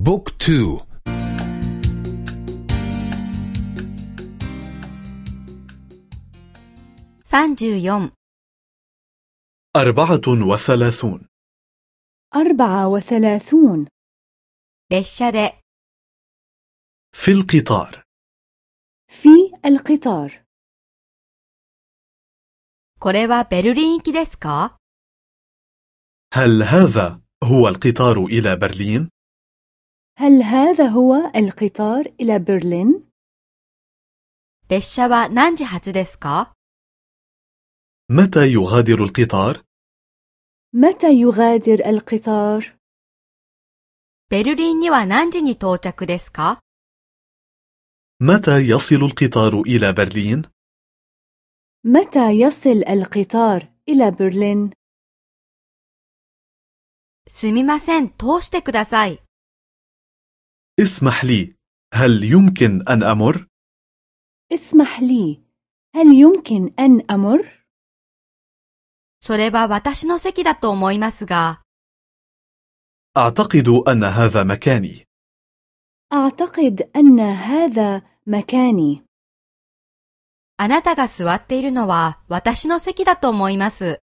بوك تو سانجو أربعة وثلاثون أربعة وثلاثون 列車で في القطار في القطار これはベルリン行きですか هل هذا هو القطار إلى برلين؟ هل هذا هو القطار إلى برلين؟ 列車は何時発ですか متى يغادر القطار؟ متى يغادر القطار؟ ベルリンには何時に到着ですか متى يصل القطار إلى برلين؟ متى يصل القطار إلى برلين؟ すみません、通してください。 اسمح لي هل يمكن أن أمر؟ اسمح لي هل يمكن أن أمر؟ それは私の席だと思いますが、 أعتقد أن هذا مكاني أعتقد أن هذا مكاني あなたが座っているのは私の席だと思います。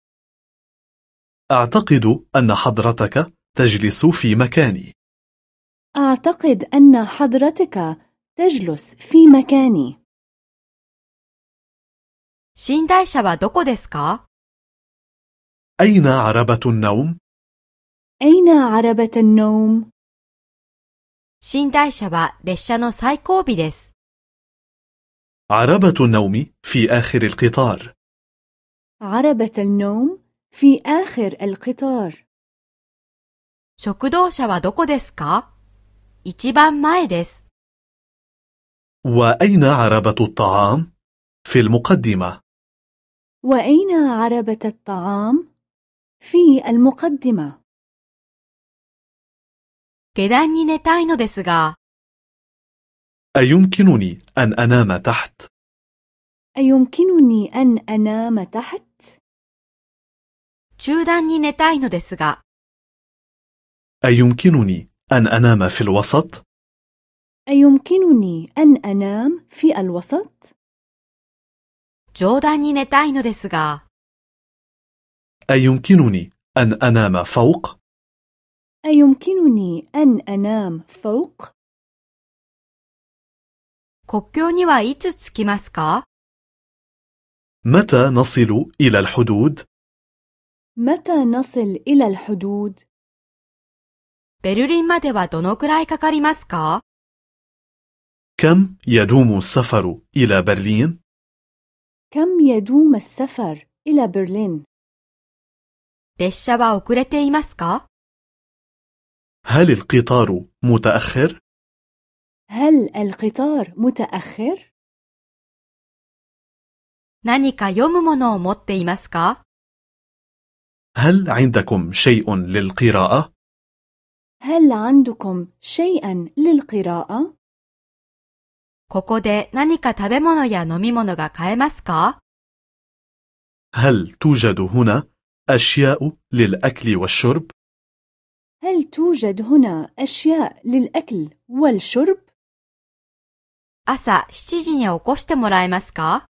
أعتقد أن حضرتك تجلس في مكاني أعتقد أن حضرتك تجلس في مكاني 寝台車はどこですか أين عربة النوم؟ أين عربة النوم؟ 寝台車は列車の最後尾です。 عربة النوم في آخر القطار عربة النوم في آخر القطار 食堂車はどこですか 一番前です。 وأين عربة الطعام؟ في المقدمة وأين عربة الطعام؟ في المقدمة 下段に寝たいのですが、 أيمكنني أن أنام تحت؟ أيمكنني أن أنام تحت؟ 中段に寝たいのですが、 أيمكنني أن أنام في الوسط؟ أيمكنني أن أنام في الوسط؟ 上段に寝たいのですが、 أيمكنني أن أنام فوق؟ أيمكنني أن أنام فوق؟ 国境にはいつ着きますか متى نصل إلى الحدود؟ متى نصل إلى الحدود؟ ベルリンまではどのくらいかかりますか كم يدوم السفر إلى برلين؟ كم يدوم السفر إلى برلين؟ 列車は遅れていますか هل القطار متأخر؟ هل القطار متأخر؟ 何か読むものを持っていますか هل عندكم شيء للقراءة؟ هل عندكم شيئا للقراءة؟ ここで何か食べ物や飲み物が買えますか هل توجد هنا أشياء للأكل والشرب؟ هل توجد هنا أشياء للأكل والشرب؟ 朝7時に起こしてもらえますか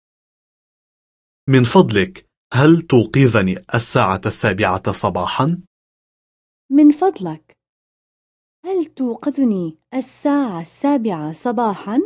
من فضلك هل توقظني الساعة السابعة صباحا؟ من فضلك هل توقظني الساعة السابعة صباحا؟